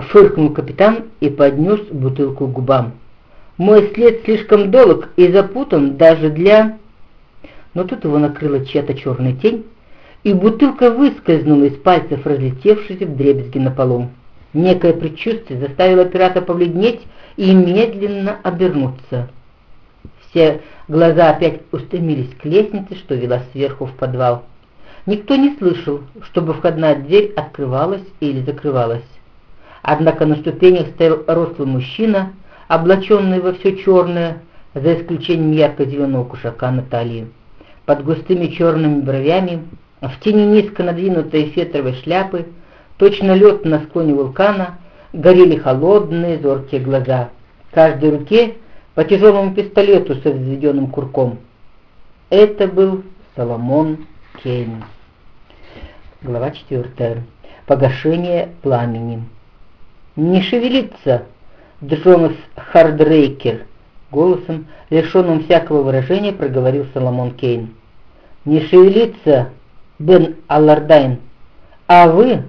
Фыркнул капитан и поднес бутылку к губам. «Мой след слишком долг и запутан даже для...» Но тут его накрыла чья-то черная тень, и бутылка выскользнула из пальцев, разлетевшись в дребезги на полу. Некое предчувствие заставило пирата побледнеть и медленно обернуться. Все глаза опять устремились к лестнице, что вела сверху в подвал. Никто не слышал, чтобы входная дверь открывалась или закрывалась. Однако на ступенях стоял рослый мужчина, облаченный во все черное, за исключением ярко-зеленого кушака на талии. Под густыми черными бровями, в тени низко надвинутой фетровой шляпы, точно лед на склоне вулкана, горели холодные зоркие глаза. В каждой руке по тяжелому пистолету со взведенным курком. Это был Соломон Кейн. Глава 4. Погашение пламени. «Не шевелиться!» Джонас Хардрейкер голосом, лишенным всякого выражения, проговорил Соломон Кейн. «Не шевелиться, Бен Аллардайн, а вы,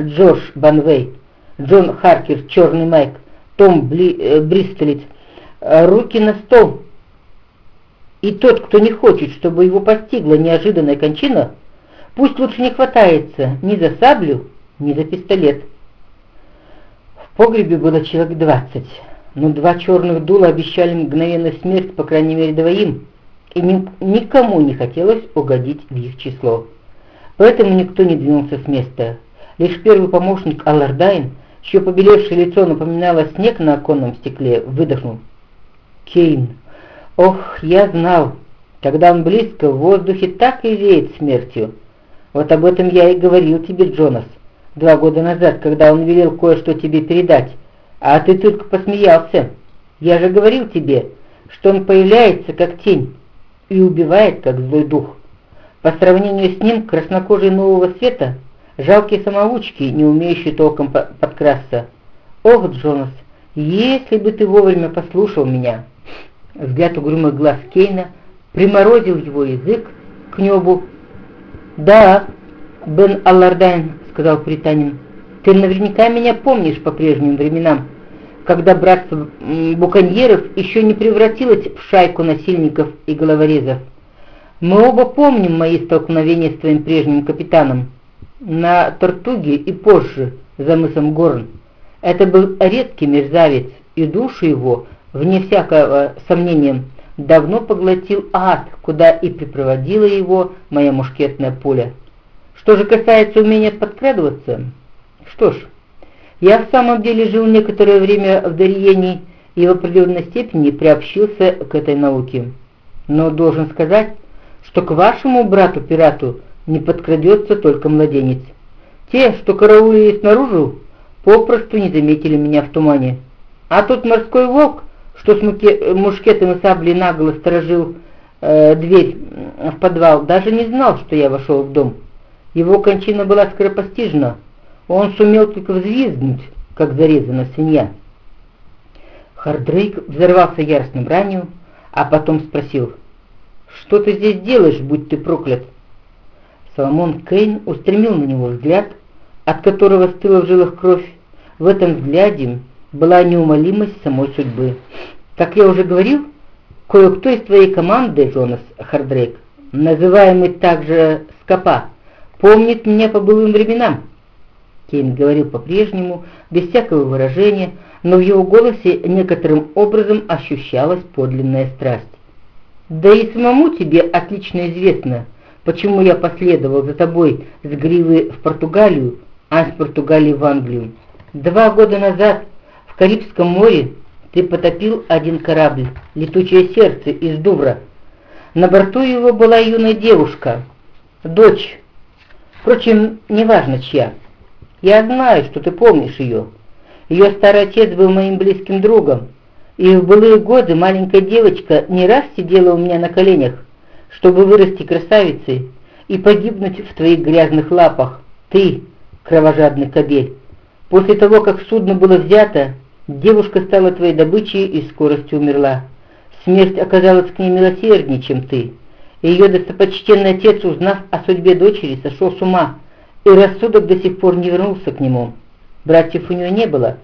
Джош Банвей, Джон Харкер, Черный Майк, Том Бли, э, Бристолец, руки на стол!» И тот, кто не хочет, чтобы его постигла неожиданная кончина, пусть лучше не хватается ни за саблю, ни за пистолет погребе было человек двадцать, но два черных дула обещали мгновенную смерть, по крайней мере, двоим, и ни, никому не хотелось угодить в их число. Поэтому никто не двинулся с места. Лишь первый помощник Аллардайн, чье побелевшее лицо напоминало снег на оконном стекле, выдохнул. «Кейн! Ох, я знал! Когда он близко, в воздухе так и веет смертью. Вот об этом я и говорил тебе, Джонас два года назад, когда он велел кое-что тебе передать, а ты только посмеялся. Я же говорил тебе, что он появляется как тень и убивает как злой дух. По сравнению с ним краснокожие нового света — жалкие самоучки, не умеющие толком подкрасться. Ох, Джонас, если бы ты вовремя послушал меня!» Взгляд угрюмых глаз Кейна приморозил его язык к небу. «Да, Бен Аллардайн сказал Пританин. «Ты наверняка меня помнишь по прежним временам, когда братство буконьеров еще не превратилось в шайку насильников и головорезов. Мы оба помним мои столкновения с твоим прежним капитаном на Тортуге и позже за мысом Горн. Это был редкий мерзавец, и душу его, вне всякого сомнения, давно поглотил ад, куда и припроводила его моя мушкетная пуля. Что же касается умения подкрадываться, что ж, я в самом деле жил некоторое время в Дариене и в определенной степени приобщился к этой науке. Но должен сказать, что к вашему брату-пирату не подкрадется только младенец. Те, что караулили снаружи, попросту не заметили меня в тумане. А тот морской волк, что с мушкетом и саблей наголо сторожил э, дверь в подвал, даже не знал, что я вошел в дом. Его кончина была скоропостижна, он сумел только взвизгнуть, как зарезана свинья. Хардрейк взорвался яростным ранью, а потом спросил, «Что ты здесь делаешь, будь ты проклят?» Соломон Кейн устремил на него взгляд, от которого стыла в жилах кровь. В этом взгляде была неумолимость самой судьбы. Как я уже говорил, кое-кто из твоей команды, Джонас Хардрейк, называемый также Скопа, помнит меня по былым временам». Кейн говорил по-прежнему, без всякого выражения, но в его голосе некоторым образом ощущалась подлинная страсть. «Да и самому тебе отлично известно, почему я последовал за тобой с Гривы в Португалию, а с Португалии в Англию. Два года назад в Карибском море ты потопил один корабль, летучее сердце из Дувра. На борту его была юная девушка, дочь Впрочем, неважно чья. Я знаю, что ты помнишь ее. Ее старый отец был моим близким другом, и в былые годы маленькая девочка не раз сидела у меня на коленях, чтобы вырасти красавицей и погибнуть в твоих грязных лапах. Ты, кровожадный кобель. После того, как судно было взято, девушка стала твоей добычей и скоростью умерла. Смерть оказалась к ней милосерднее, чем ты. Ее достопочтенный отец, узнав о судьбе дочери, сошел с ума, и рассудок до сих пор не вернулся к нему. Братьев у нее не было,